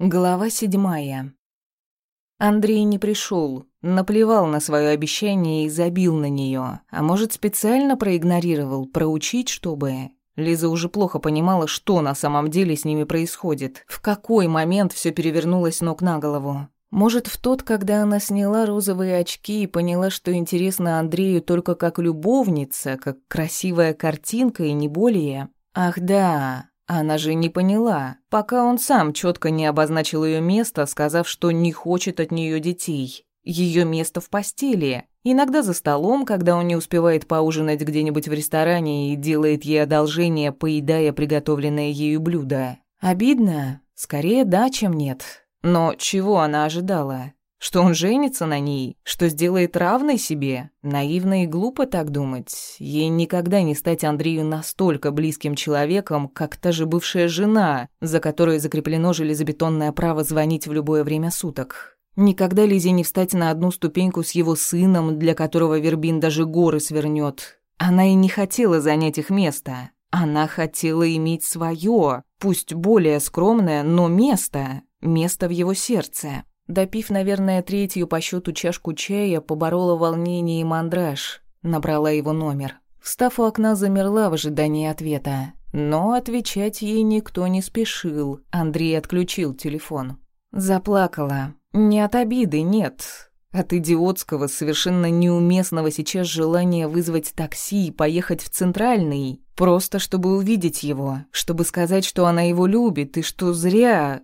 Глава седьмая. Андрей не пришел, наплевал на свое обещание и забил на нее, а может, специально проигнорировал, проучить, чтобы... Лиза уже плохо понимала, что на самом деле с ними происходит, в какой момент все перевернулось ног на голову. Может, в тот, когда она сняла розовые очки и поняла, что интересно Андрею только как любовница, как красивая картинка и не более. Ах да, она же не поняла, пока он сам четко не обозначил ее место, сказав, что не хочет от нее детей. Ее место в постели. Иногда за столом, когда он не успевает поужинать где-нибудь в ресторане и делает ей одолжение, поедая приготовленное ею блюдо. Обидно? Скорее да, чем нет. Но чего она ожидала? Что он женится на ней, что сделает равной себе. Наивно и глупо так думать. Ей никогда не стать Андрею настолько близким человеком, как та же бывшая жена, за которой закреплено железобетонное право звонить в любое время суток. Никогда Лизе не встать на одну ступеньку с его сыном, для которого Вербин даже горы свернет. Она и не хотела занять их место. Она хотела иметь свое, пусть более скромное, но место, место в его сердце. Допив, наверное, третью по счету чашку чая, поборола волнение и мандраж. Набрала его номер. Встав у окна, замерла в ожидании ответа. Но отвечать ей никто не спешил. Андрей отключил телефон. Заплакала. Не от обиды, нет. От идиотского, совершенно неуместного сейчас желания вызвать такси и поехать в Центральный. Просто чтобы увидеть его, чтобы сказать, что она его любит и что зря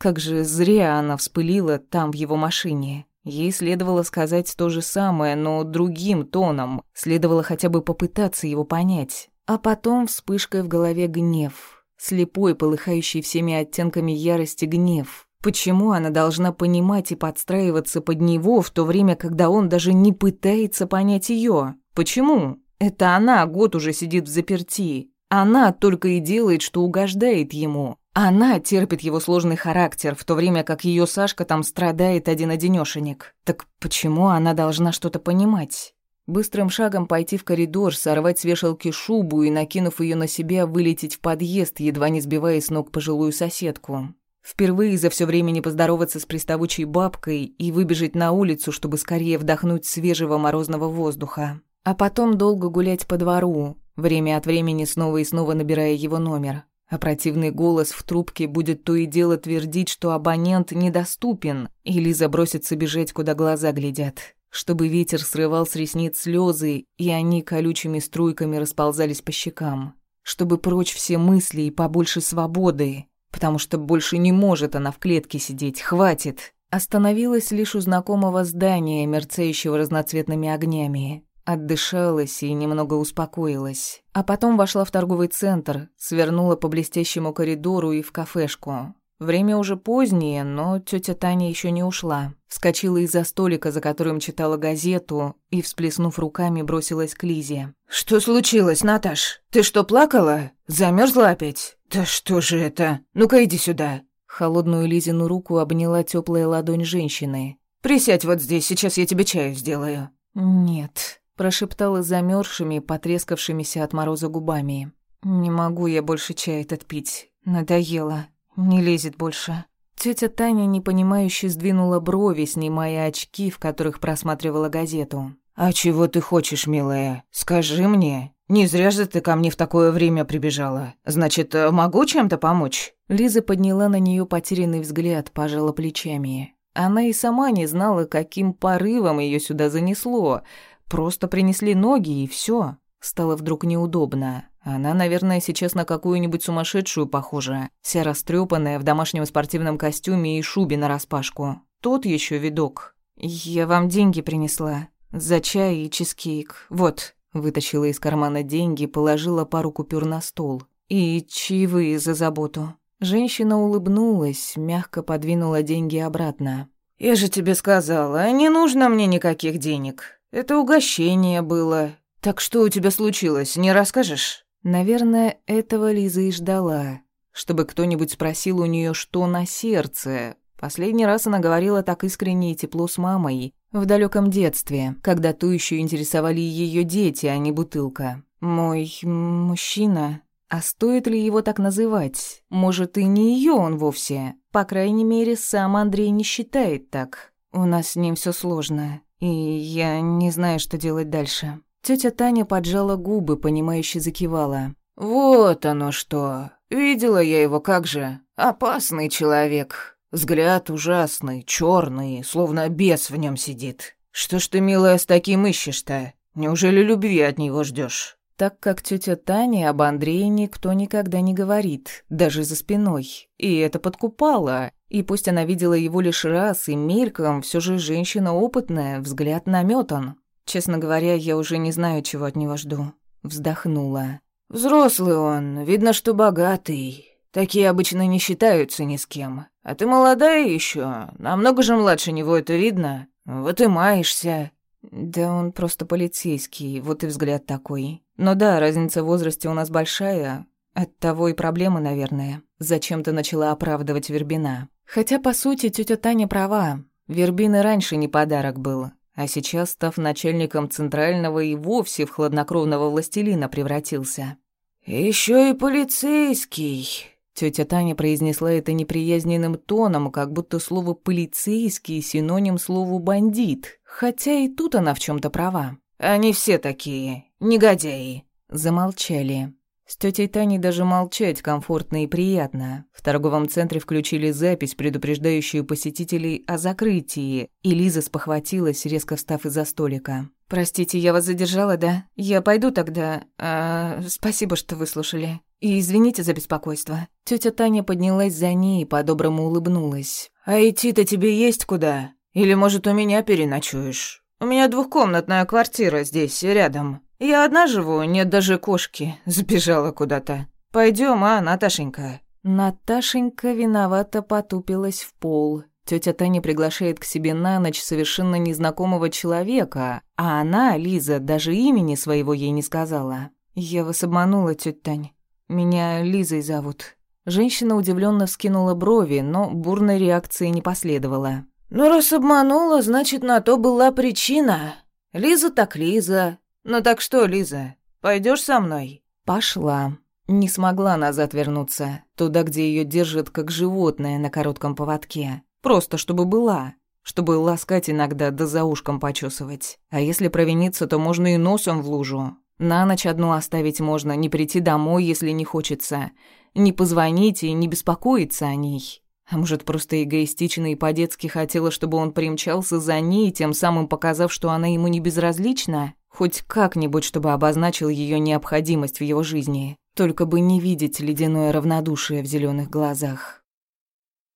как же зря она вспылила там в его машине. Ей следовало сказать то же самое, но другим тоном. Следовало хотя бы попытаться его понять. А потом вспышкой в голове гнев. Слепой, полыхающий всеми оттенками ярости гнев. Почему она должна понимать и подстраиваться под него, в то время, когда он даже не пытается понять ее? Почему? Это она год уже сидит в заперти. Она только и делает, что угождает ему. Она терпит его сложный характер, в то время как ее Сашка там страдает один-одинешенек. Так почему она должна что-то понимать? Быстрым шагом пойти в коридор, сорвать с вешалки шубу и, накинув ее на себя, вылететь в подъезд, едва не сбивая с ног пожилую соседку. Впервые за все время не поздороваться с приставучей бабкой и выбежать на улицу, чтобы скорее вдохнуть свежего морозного воздуха. А потом долго гулять по двору, время от времени снова и снова набирая его номер а противный голос в трубке будет то и дело твердить, что абонент недоступен, или забросится бежать, куда глаза глядят, чтобы ветер срывал с ресниц слезы, и они колючими струйками расползались по щекам, чтобы прочь все мысли и побольше свободы, потому что больше не может она в клетке сидеть, хватит. Остановилась лишь у знакомого здания, мерцающего разноцветными огнями. Отдышалась и немного успокоилась. А потом вошла в торговый центр, свернула по блестящему коридору и в кафешку. Время уже позднее, но тетя Таня еще не ушла. Вскочила из-за столика, за которым читала газету, и, всплеснув руками, бросилась к Лизе. «Что случилось, Наташ? Ты что, плакала? Замерзла опять? Да что же это? Ну-ка иди сюда!» Холодную Лизину руку обняла теплая ладонь женщины. «Присядь вот здесь, сейчас я тебе чаю сделаю». «Нет», прошептала замерзшими, потрескавшимися от мороза губами. «Не могу я больше чай этот пить. Надоело. Не лезет больше». Тетя Таня непонимающе сдвинула брови, снимая очки, в которых просматривала газету. «А чего ты хочешь, милая? Скажи мне. Не зря же ты ко мне в такое время прибежала. Значит, могу чем-то помочь?» Лиза подняла на нее потерянный взгляд, пожала плечами. Она и сама не знала, каким порывом ее сюда занесло, Просто принесли ноги и все. Стало вдруг неудобно. Она, наверное, сейчас на какую-нибудь сумасшедшую похожа. Вся растрепанная в домашнем спортивном костюме и шубе нараспашку. Тот еще видок. «Я вам деньги принесла. За чай и чизкейк. Вот». Вытащила из кармана деньги, положила пару купюр на стол. «И чаевые за заботу». Женщина улыбнулась, мягко подвинула деньги обратно. «Я же тебе сказала, не нужно мне никаких денег. Это угощение было. Так что у тебя случилось, не расскажешь?» Наверное, этого Лиза и ждала. Чтобы кто-нибудь спросил у нее, что на сердце. Последний раз она говорила так искренне и тепло с мамой. В далеком детстве, когда ту еще интересовали ее дети, а не бутылка. «Мой мужчина...» А стоит ли его так называть? Может, и не ее он вовсе. По крайней мере, сам Андрей не считает так. У нас с ним все сложно, и я не знаю, что делать дальше. Тетя Таня поджала губы, понимающе закивала. «Вот оно что. Видела я его как же. Опасный человек. Взгляд ужасный, черный, словно бес в нем сидит. Что ж ты, милая, с таким ищешь-то? Неужели любви от него ждешь? так как тетя Таня об Андрее никто никогда не говорит, даже за спиной. И это подкупало. И пусть она видела его лишь раз и мельком, все же женщина опытная, взгляд наметан. Честно говоря, я уже не знаю, чего от него жду. Вздохнула. «Взрослый он, видно, что богатый. Такие обычно не считаются ни с кем. А ты молодая еще, намного же младше него это видно. Вот и маешься». «Да он просто полицейский, вот и взгляд такой. Но да, разница в возрасте у нас большая. От того и проблемы, наверное. Зачем-то начала оправдывать Вербина. Хотя, по сути, тетя Таня права. Вербина раньше не подарок был. А сейчас, став начальником Центрального, и вовсе в хладнокровного властелина превратился. Еще и полицейский», Тетя Таня произнесла это неприязненным тоном, как будто слово «полицейский» — синоним слову «бандит». Хотя и тут она в чем то права. «Они все такие. Негодяи!» Замолчали. С тетей Таней даже молчать комфортно и приятно. В торговом центре включили запись, предупреждающую посетителей о закрытии, и Лиза спохватилась, резко встав из-за столика. «Простите, я вас задержала, да? Я пойду тогда. А, спасибо, что выслушали. И извините за беспокойство». Тетя Таня поднялась за ней и по-доброму улыбнулась. «А идти-то тебе есть куда? Или, может, у меня переночуешь? У меня двухкомнатная квартира здесь, рядом. Я одна живу, нет даже кошки. Сбежала куда-то. Пойдем, а, Наташенька?» Наташенька виновато потупилась в пол. Тетя Таня приглашает к себе на ночь совершенно незнакомого человека, а она, Лиза, даже имени своего ей не сказала. «Я вас обманула, тетя Тань. Меня Лизой зовут». Женщина удивленно вскинула брови, но бурной реакции не последовало. «Ну, раз обманула, значит, на то была причина. Лиза так Лиза. Ну так что, Лиза, пойдешь со мной?» Пошла. Не смогла назад вернуться, туда, где ее держат как животное на коротком поводке. Просто чтобы была, чтобы ласкать иногда да за ушком почесывать. А если провиниться, то можно и носом в лужу. На ночь одну оставить можно, не прийти домой, если не хочется, не позвонить и не беспокоиться о ней. А может, просто эгоистично и по-детски хотела, чтобы он примчался за ней, тем самым показав, что она ему не безразлична? Хоть как-нибудь, чтобы обозначил ее необходимость в его жизни. Только бы не видеть ледяное равнодушие в зеленых глазах.